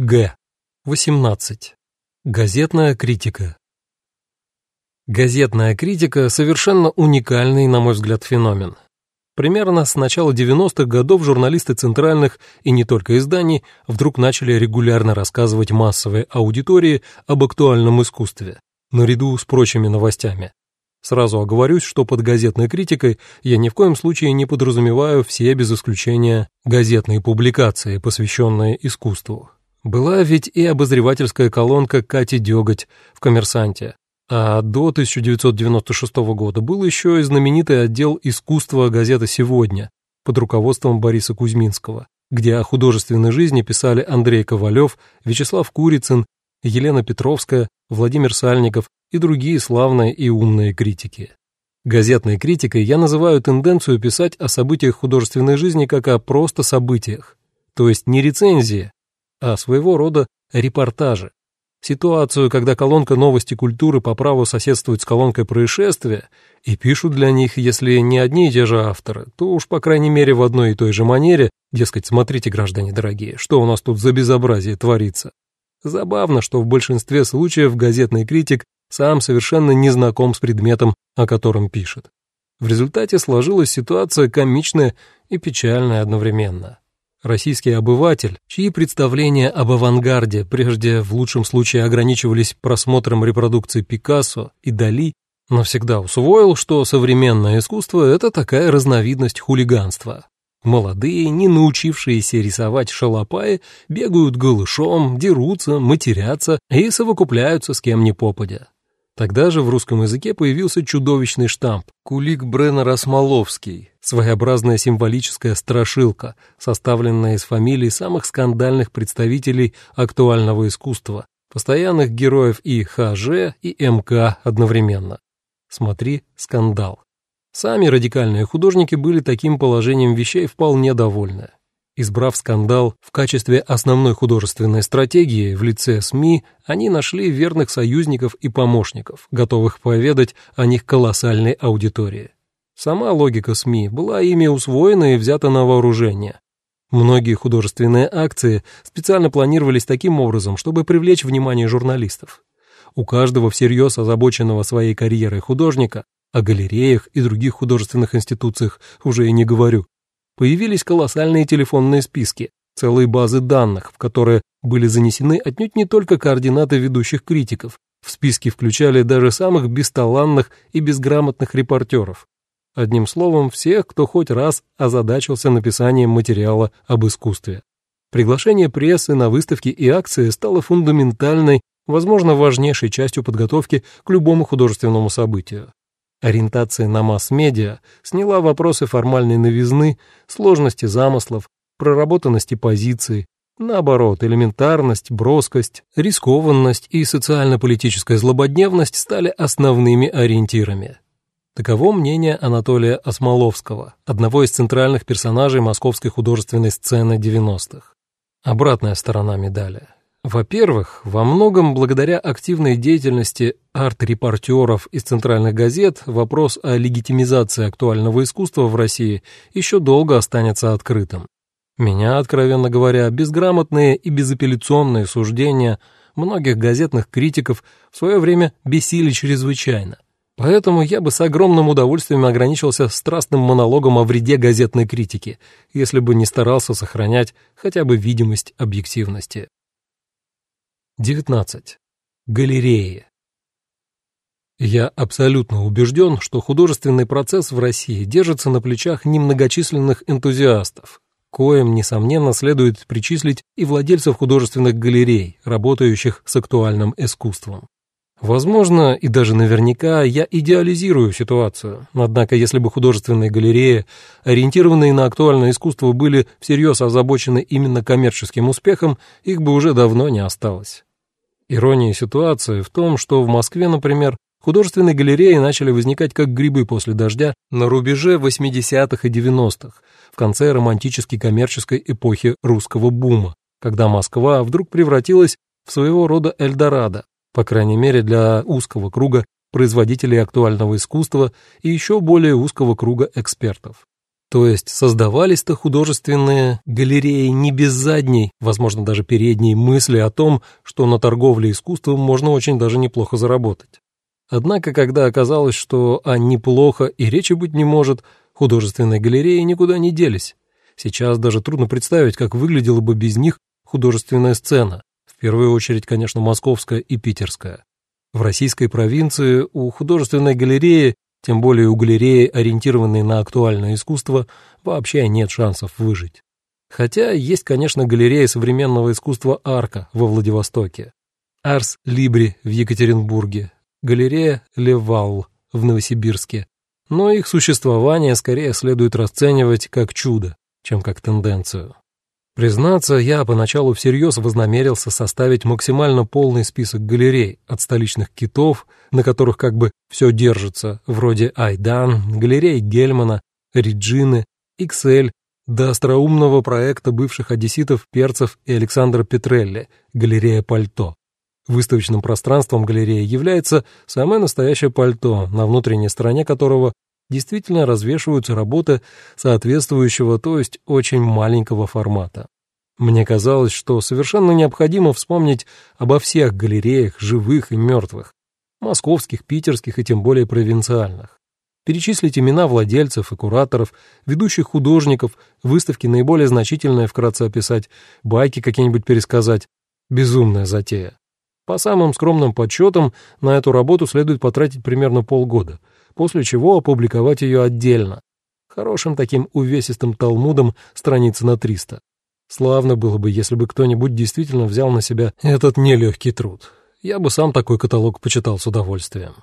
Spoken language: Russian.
Г. 18. Газетная критика. Газетная критика – совершенно уникальный, на мой взгляд, феномен. Примерно с начала 90-х годов журналисты центральных и не только изданий вдруг начали регулярно рассказывать массовой аудитории об актуальном искусстве, наряду с прочими новостями. Сразу оговорюсь, что под газетной критикой я ни в коем случае не подразумеваю все без исключения газетные публикации, посвященные искусству. Была ведь и обозревательская колонка Кати Деготь в «Коммерсанте», а до 1996 года был еще и знаменитый отдел искусства газеты «Сегодня» под руководством Бориса Кузьминского, где о художественной жизни писали Андрей Ковалев, Вячеслав Курицын, Елена Петровская, Владимир Сальников и другие славные и умные критики. Газетной критикой я называю тенденцию писать о событиях художественной жизни как о просто событиях, то есть не рецензии, а своего рода репортажи. Ситуацию, когда колонка новости культуры по праву соседствует с колонкой происшествия, и пишут для них, если не одни и те же авторы, то уж, по крайней мере, в одной и той же манере, дескать, смотрите, граждане дорогие, что у нас тут за безобразие творится. Забавно, что в большинстве случаев газетный критик сам совершенно не знаком с предметом, о котором пишет. В результате сложилась ситуация комичная и печальная одновременно. Российский обыватель, чьи представления об авангарде прежде в лучшем случае ограничивались просмотром репродукций Пикассо и Дали, навсегда усвоил, что современное искусство – это такая разновидность хулиганства. Молодые, не научившиеся рисовать шалопаи, бегают голышом, дерутся, матерятся и совокупляются с кем ни попадя. Тогда же в русском языке появился чудовищный штамп «Кулик Бреннера Смоловский», своеобразная символическая страшилка, составленная из фамилий самых скандальных представителей актуального искусства, постоянных героев и ХЖ, и МК одновременно. Смотри «Скандал». Сами радикальные художники были таким положением вещей вполне довольны. Избрав скандал в качестве основной художественной стратегии в лице СМИ, они нашли верных союзников и помощников, готовых поведать о них колоссальной аудитории. Сама логика СМИ была ими усвоена и взята на вооружение. Многие художественные акции специально планировались таким образом, чтобы привлечь внимание журналистов. У каждого всерьез озабоченного своей карьерой художника, о галереях и других художественных институциях уже и не говорю, появились колоссальные телефонные списки, целые базы данных, в которые были занесены отнюдь не только координаты ведущих критиков, в списки включали даже самых бесталанных и безграмотных репортеров. Одним словом, всех, кто хоть раз озадачился написанием материала об искусстве. Приглашение прессы на выставки и акции стало фундаментальной, возможно, важнейшей частью подготовки к любому художественному событию. Ориентация на масс-медиа сняла вопросы формальной новизны, сложности замыслов, проработанности позиции, наоборот, элементарность, броскость, рискованность и социально-политическая злободневность стали основными ориентирами. Таково мнение Анатолия Осмоловского, одного из центральных персонажей московской художественной сцены 90-х. Обратная сторона медали. Во-первых, во многом благодаря активной деятельности арт-репортеров из центральных газет вопрос о легитимизации актуального искусства в России еще долго останется открытым. Меня, откровенно говоря, безграмотные и безапелляционные суждения многих газетных критиков в свое время бесили чрезвычайно. Поэтому я бы с огромным удовольствием ограничился страстным монологом о вреде газетной критики, если бы не старался сохранять хотя бы видимость объективности. 19. Галереи. Я абсолютно убежден, что художественный процесс в России держится на плечах немногочисленных энтузиастов, коим, несомненно, следует причислить и владельцев художественных галерей, работающих с актуальным искусством. Возможно, и даже наверняка я идеализирую ситуацию, однако если бы художественные галереи, ориентированные на актуальное искусство, были всерьез озабочены именно коммерческим успехом, их бы уже давно не осталось. Ирония ситуации в том, что в Москве, например, художественные галереи начали возникать как грибы после дождя на рубеже 80-х и 90-х, в конце романтической коммерческой эпохи русского бума, когда Москва вдруг превратилась в своего рода Эльдорадо, по крайней мере для узкого круга производителей актуального искусства и еще более узкого круга экспертов. То есть создавались-то художественные галереи не без задней, возможно, даже передней мысли о том, что на торговле искусством можно очень даже неплохо заработать. Однако, когда оказалось, что о неплохо и речи быть не может, художественные галереи никуда не делись. Сейчас даже трудно представить, как выглядела бы без них художественная сцена, в первую очередь, конечно, московская и питерская. В российской провинции у художественной галереи тем более у галереи, ориентированной на актуальное искусство, вообще нет шансов выжить. Хотя есть, конечно, галерея современного искусства «Арка» во Владивостоке, «Арс Либри» в Екатеринбурге, галерея «Левал» в Новосибирске, но их существование скорее следует расценивать как чудо, чем как тенденцию. Признаться, я поначалу всерьез вознамерился составить максимально полный список галерей, от столичных китов, на которых как бы все держится, вроде Айдан, галерей Гельмана, Реджины, XL, до остроумного проекта бывших одесситов Перцев и Александра Петрелли, галерея «Пальто». Выставочным пространством галереи является самое настоящее пальто, на внутренней стороне которого действительно развешиваются работы соответствующего, то есть очень маленького формата. Мне казалось, что совершенно необходимо вспомнить обо всех галереях, живых и мертвых, московских, питерских и тем более провинциальных. Перечислить имена владельцев и кураторов, ведущих художников, выставки наиболее значительные вкратце описать, байки какие-нибудь пересказать. Безумная затея. По самым скромным подсчетам, на эту работу следует потратить примерно полгода — после чего опубликовать ее отдельно, хорошим таким увесистым талмудом страницы на 300. Славно было бы, если бы кто-нибудь действительно взял на себя этот нелегкий труд. Я бы сам такой каталог почитал с удовольствием.